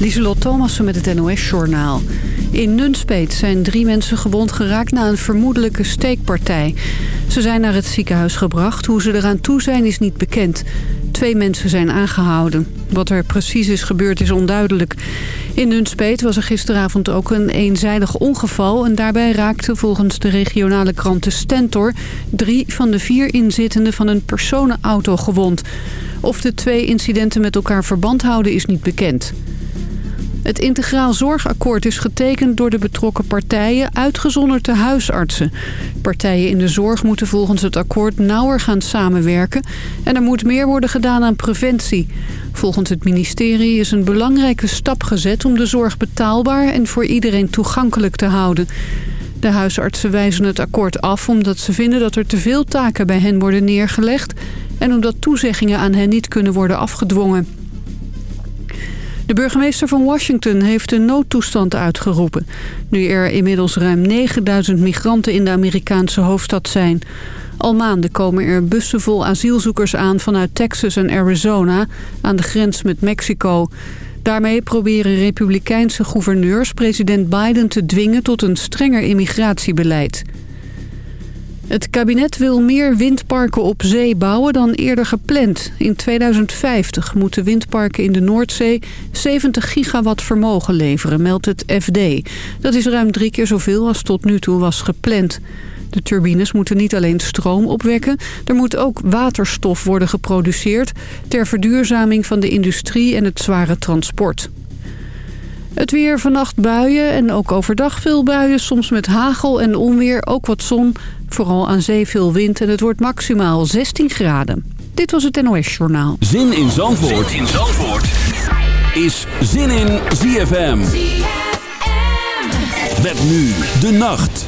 Lieselot Thomassen met het NOS-journaal. In Nunspeet zijn drie mensen gewond geraakt na een vermoedelijke steekpartij. Ze zijn naar het ziekenhuis gebracht. Hoe ze eraan toe zijn is niet bekend. Twee mensen zijn aangehouden. Wat er precies is gebeurd is onduidelijk. In Nunspeet was er gisteravond ook een eenzijdig ongeval... en daarbij raakten volgens de regionale krant de Stentor... drie van de vier inzittenden van een personenauto gewond. Of de twee incidenten met elkaar verband houden is niet bekend. Het integraal zorgakkoord is getekend door de betrokken partijen, uitgezonderd de huisartsen. Partijen in de zorg moeten volgens het akkoord nauwer gaan samenwerken en er moet meer worden gedaan aan preventie. Volgens het ministerie is een belangrijke stap gezet om de zorg betaalbaar en voor iedereen toegankelijk te houden. De huisartsen wijzen het akkoord af omdat ze vinden dat er te veel taken bij hen worden neergelegd en omdat toezeggingen aan hen niet kunnen worden afgedwongen. De burgemeester van Washington heeft een noodtoestand uitgeroepen... nu er inmiddels ruim 9000 migranten in de Amerikaanse hoofdstad zijn. Al maanden komen er bussen vol asielzoekers aan vanuit Texas en Arizona... aan de grens met Mexico. Daarmee proberen republikeinse gouverneurs president Biden te dwingen... tot een strenger immigratiebeleid. Het kabinet wil meer windparken op zee bouwen dan eerder gepland. In 2050 moeten windparken in de Noordzee 70 gigawatt vermogen leveren, meldt het FD. Dat is ruim drie keer zoveel als tot nu toe was gepland. De turbines moeten niet alleen stroom opwekken, er moet ook waterstof worden geproduceerd... ter verduurzaming van de industrie en het zware transport. Het weer vannacht buien en ook overdag veel buien. Soms met hagel en onweer, ook wat zon. Vooral aan zee veel wind en het wordt maximaal 16 graden. Dit was het NOS Journaal. Zin in Zandvoort, zin in Zandvoort. is Zin in ZFM. ZFM. Met nu de nacht.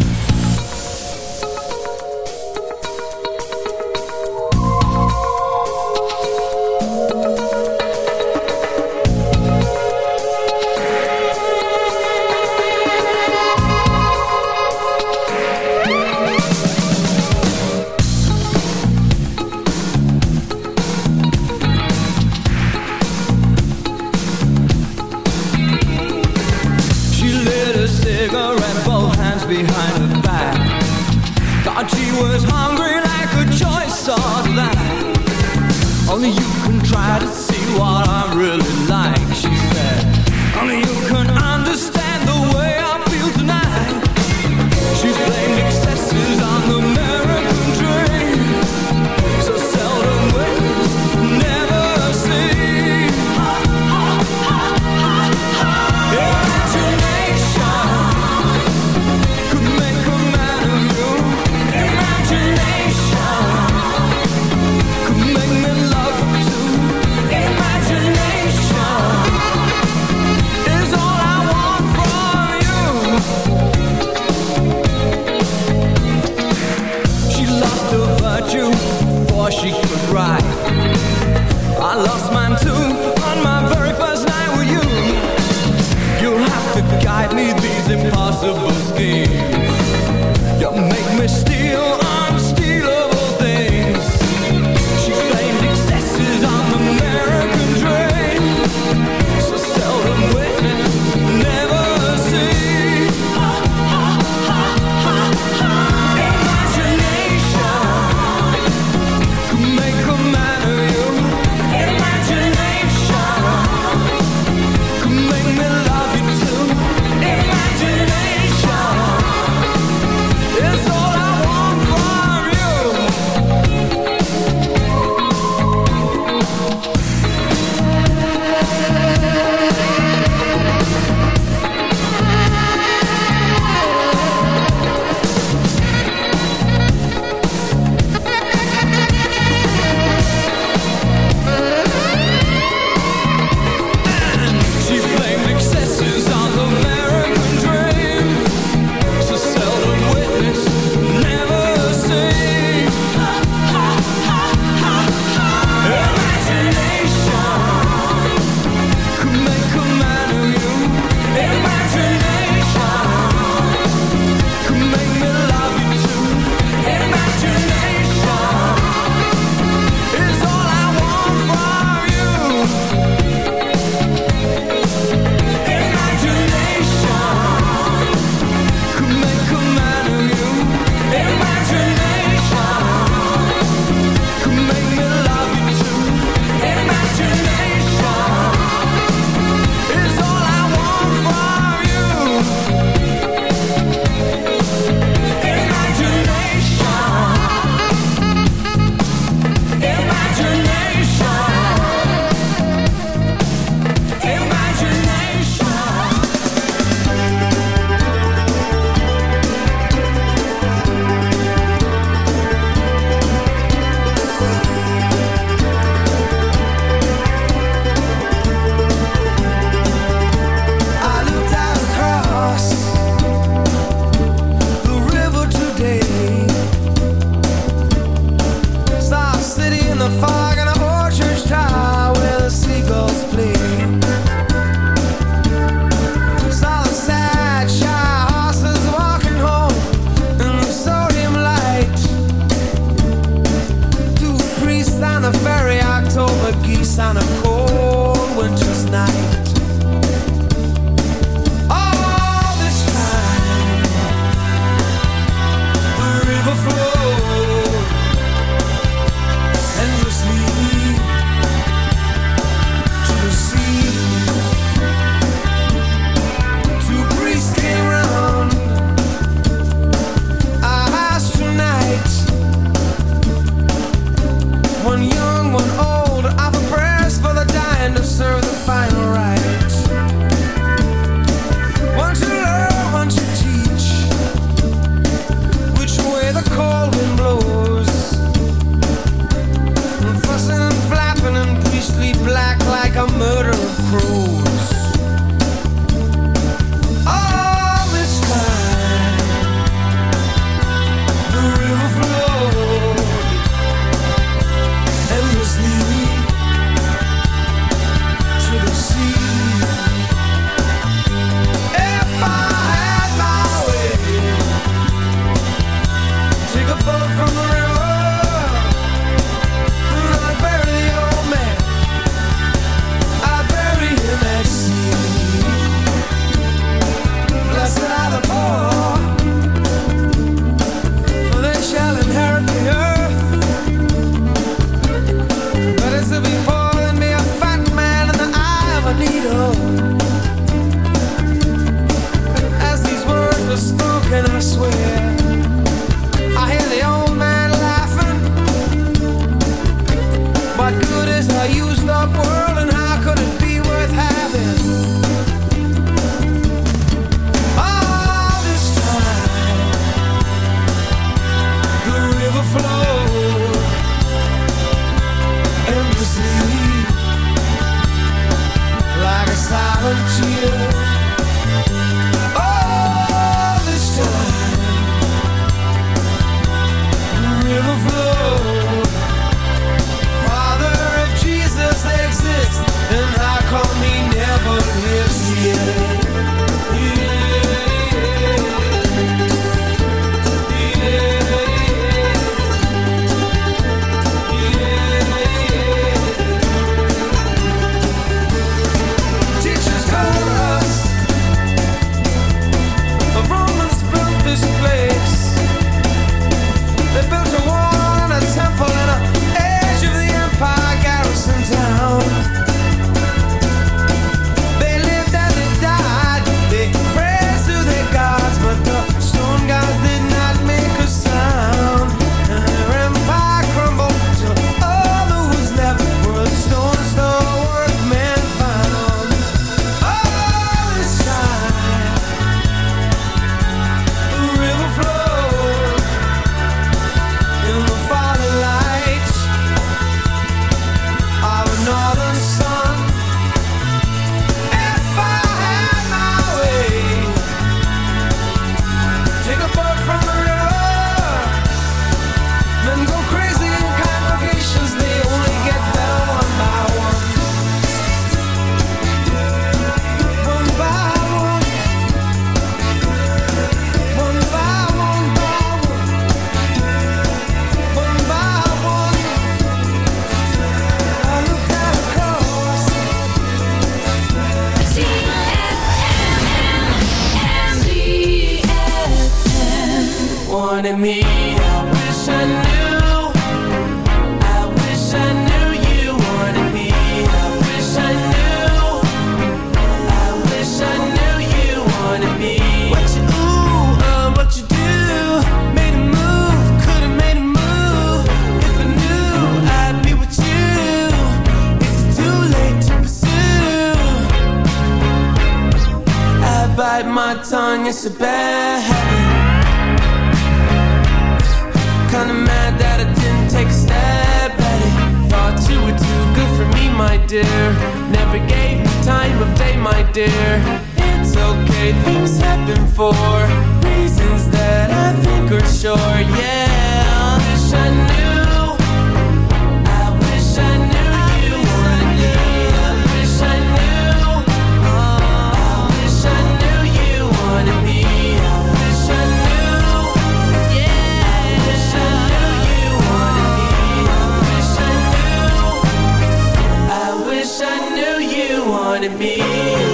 you.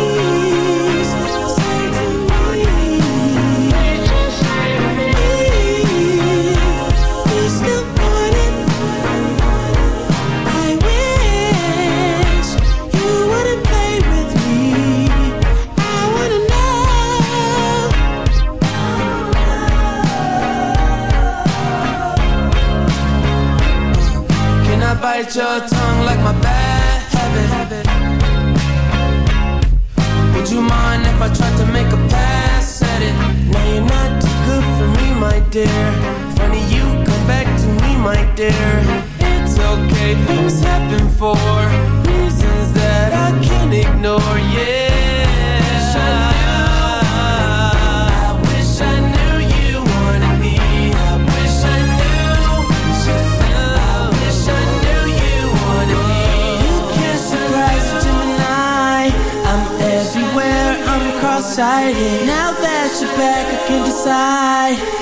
dear. Funny you come back to me, my dear. It's okay, things happen for reasons that I can't ignore. Yeah. Wish I knew. I wish I knew you wanted me. I wish I knew. I wish I knew you wanted me. You can't surprise Gemini. I'm everywhere. I'm cross-eyed. Now that you're back, I can decide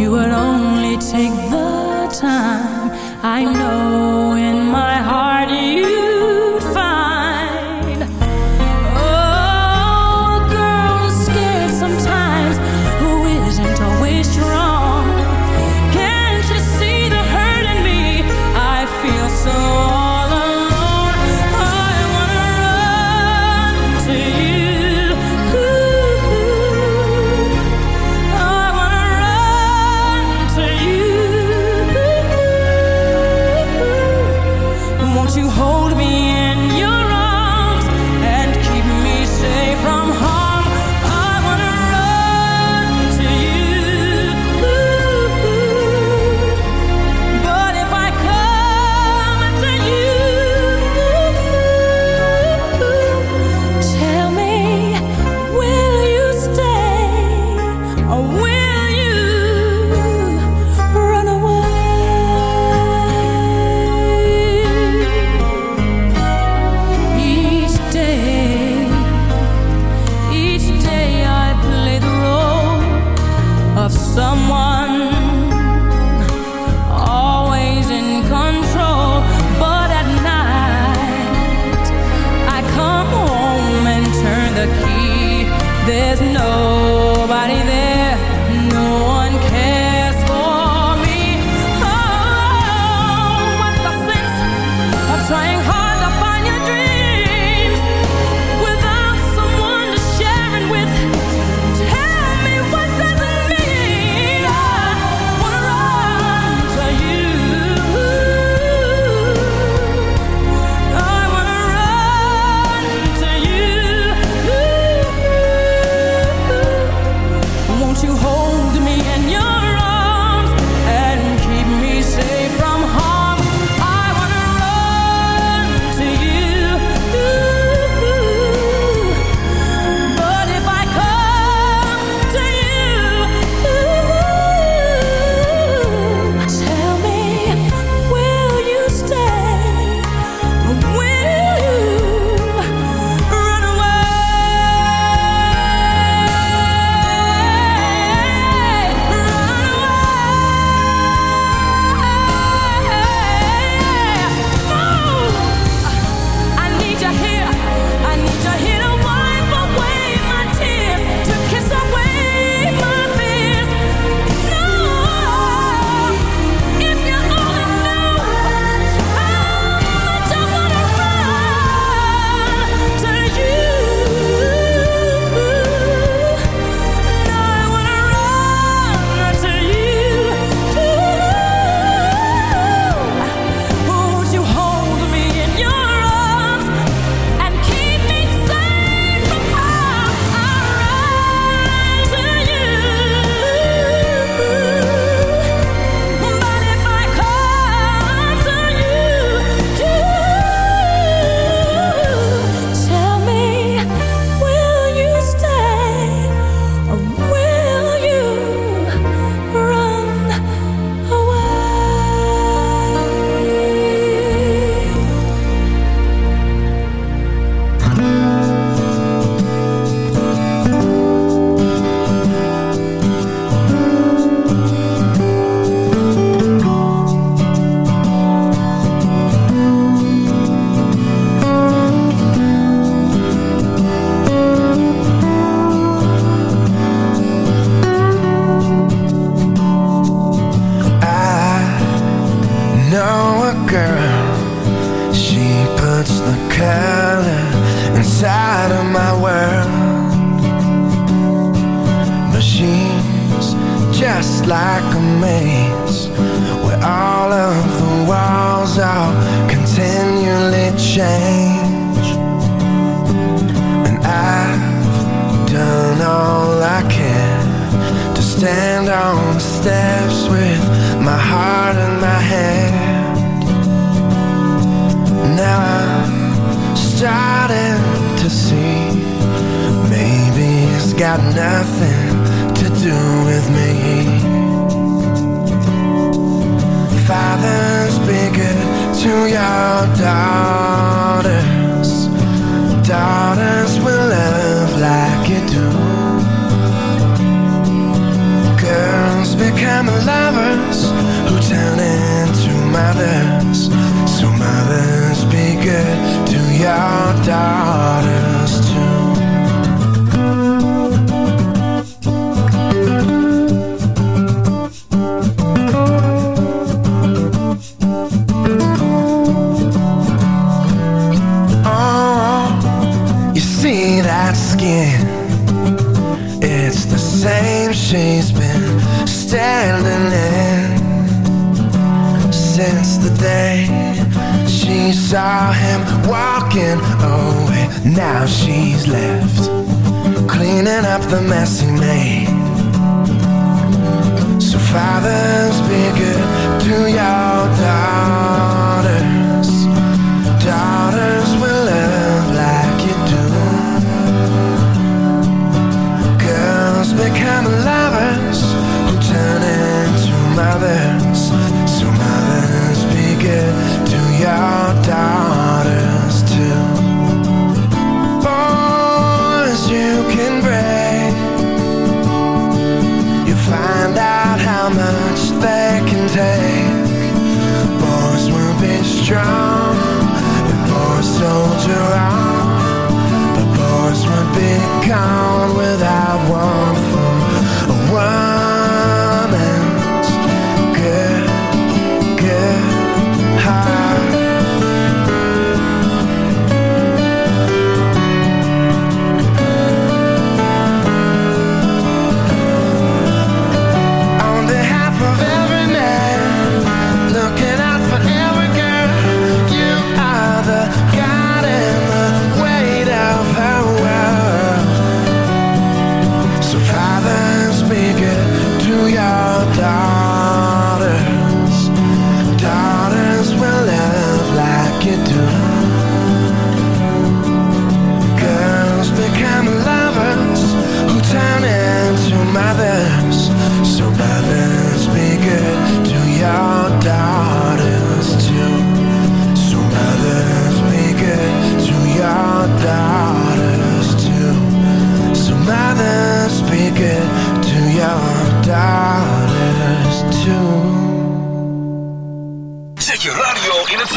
you would only take the time, I know Now she's left cleaning up the mess he made. So fathers, be good to your daughter. drum. And pour a soldier on The wars would be gone without one.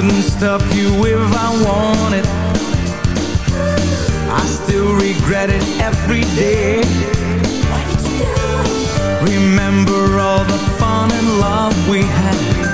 couldn't stop you if I wanted. I still regret it every day. Remember all the fun and love we had.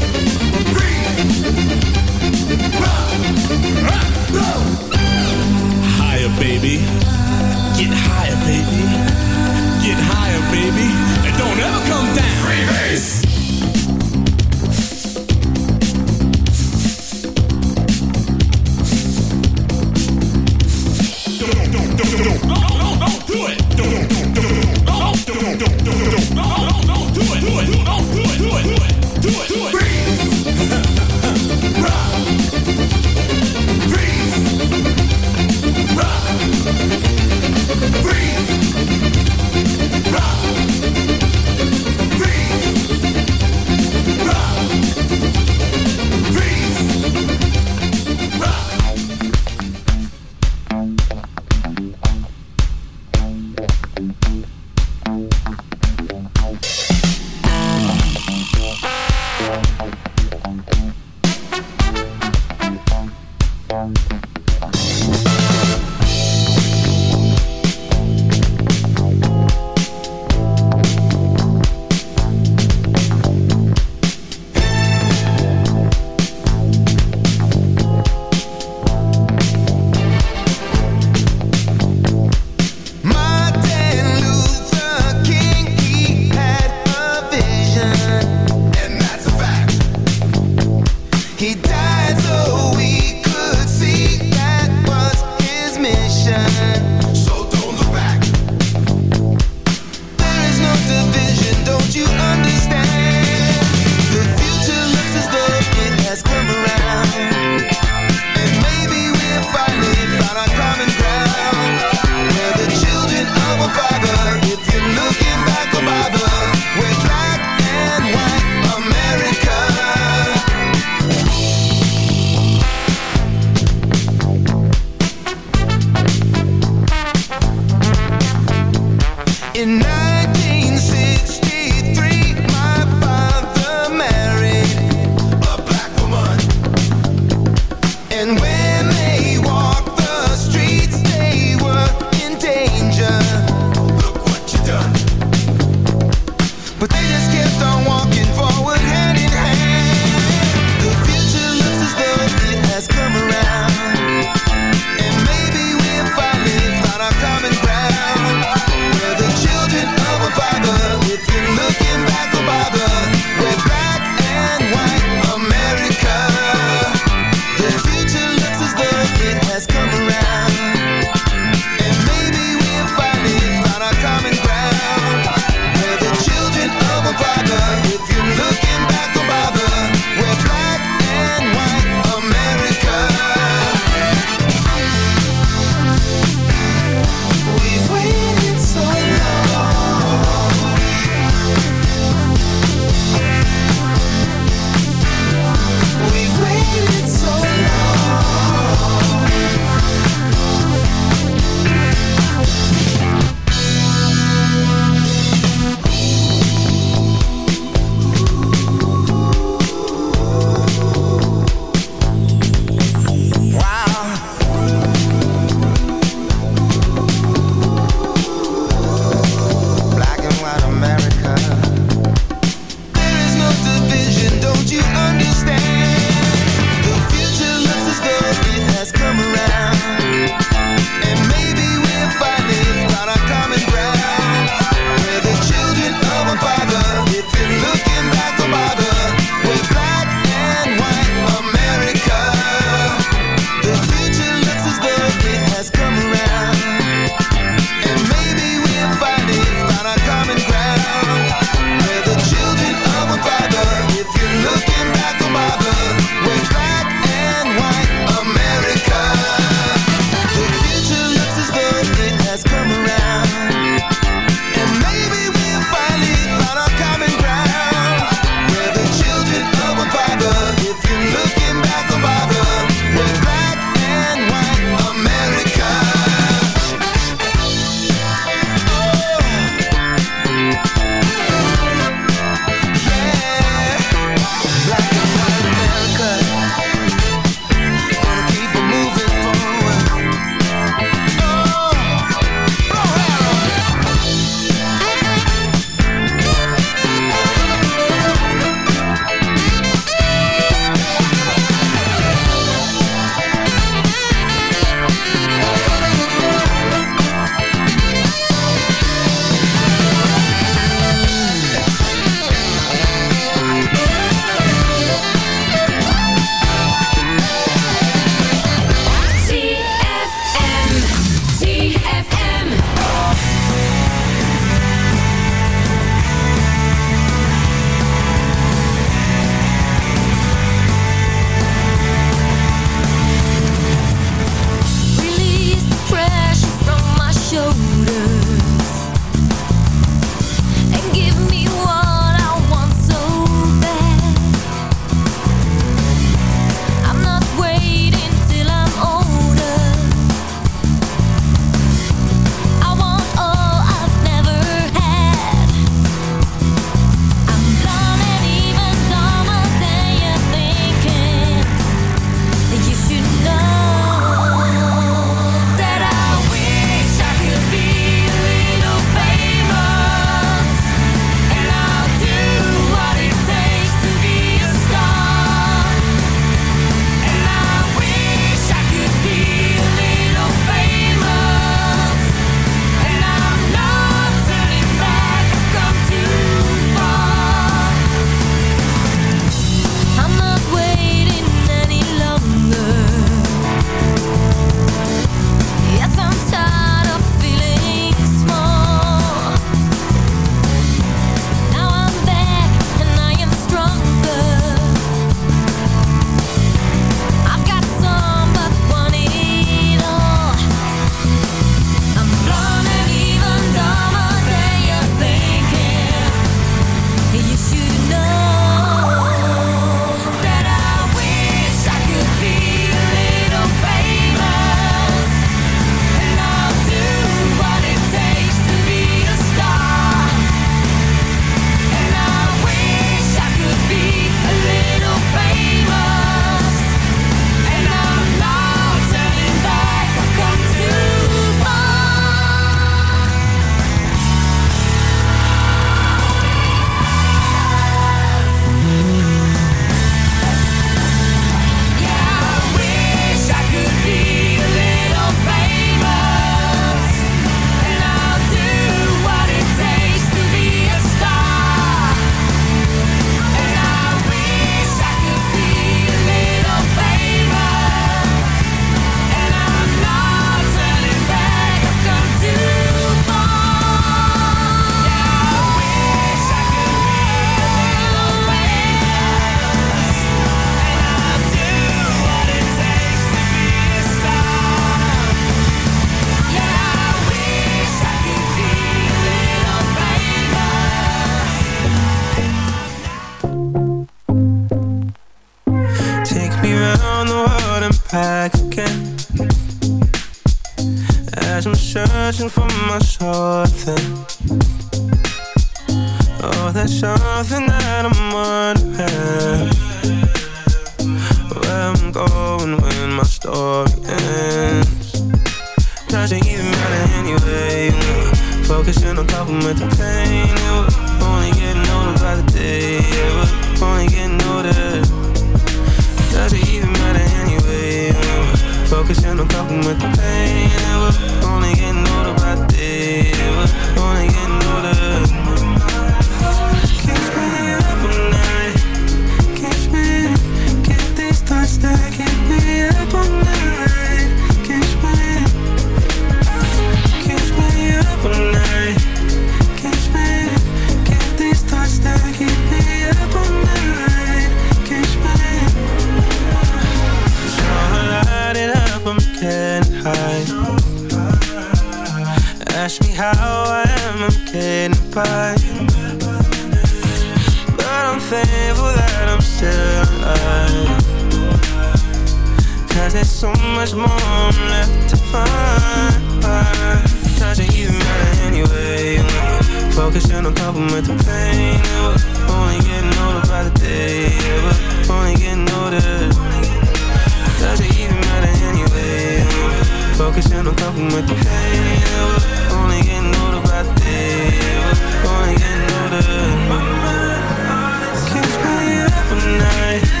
night.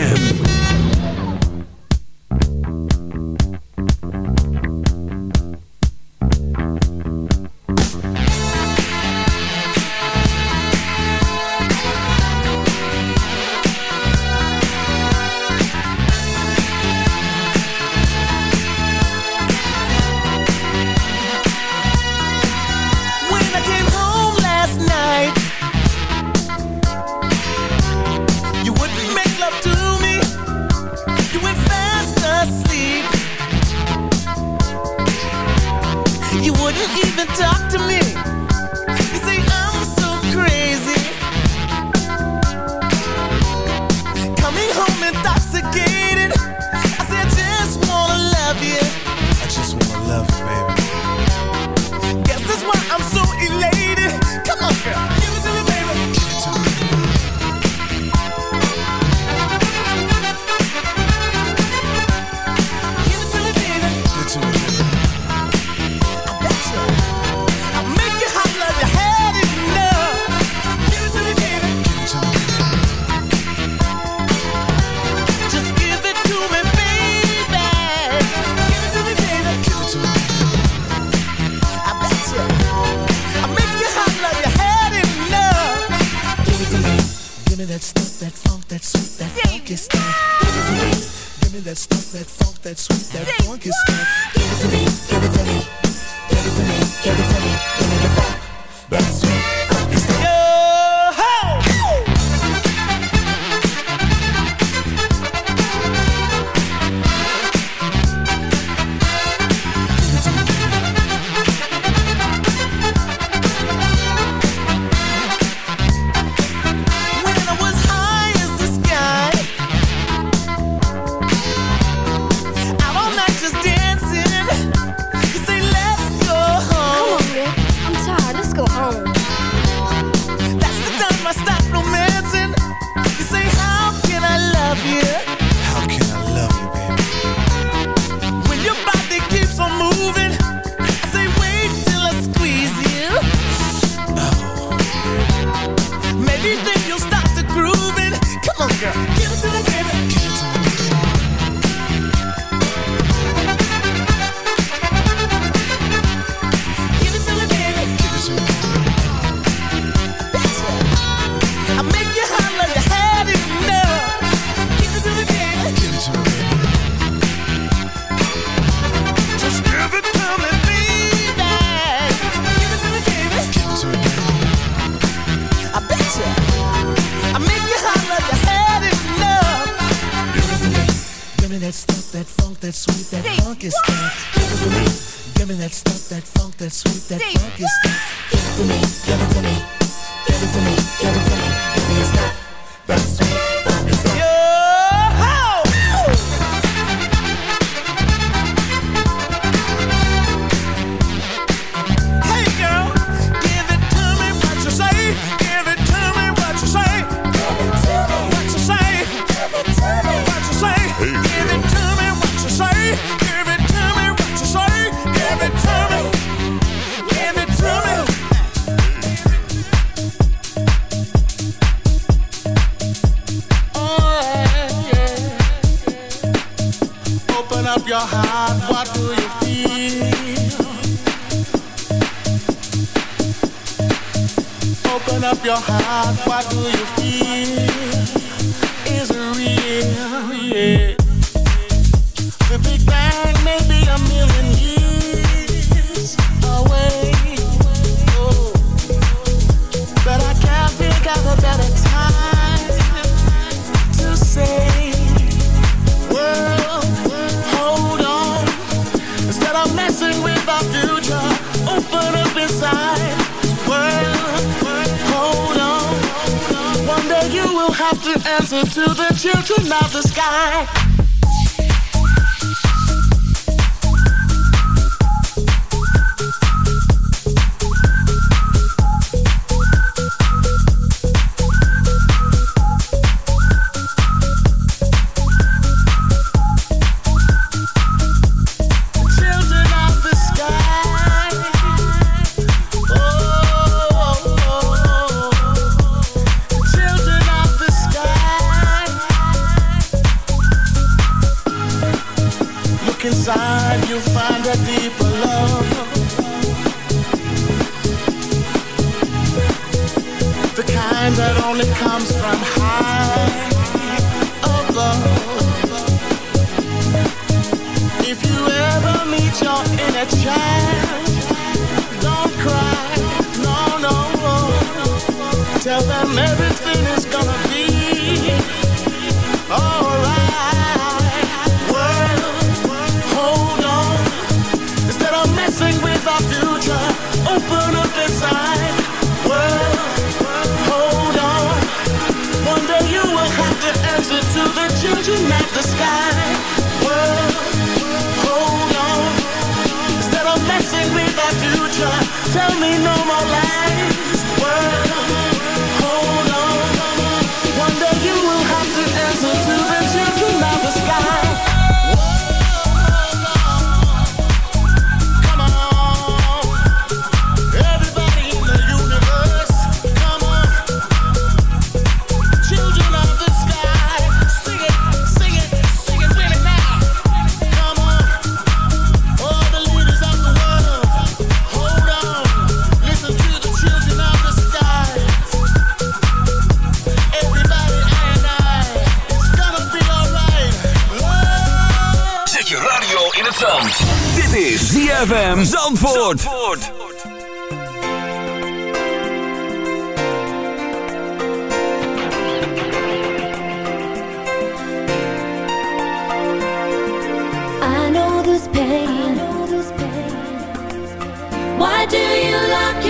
that funk, that sweet, that funky stuff. that stuff, that funk, that sweet, that Say funky what? stuff. Give it to me. Give me that stuff, that funk, that sweet, that Say funky what? stuff. Give it to me. Give it to me. Give it to me. Give it to me. Give me your stuff. your heart, what do you feel?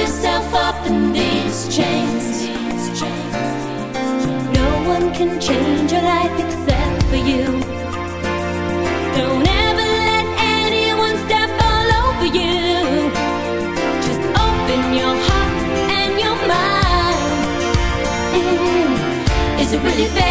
yourself up in these chains. No one can change your life except for you. Don't ever let anyone step all over you. Just open your heart and your mind. Mm. Is it really fair?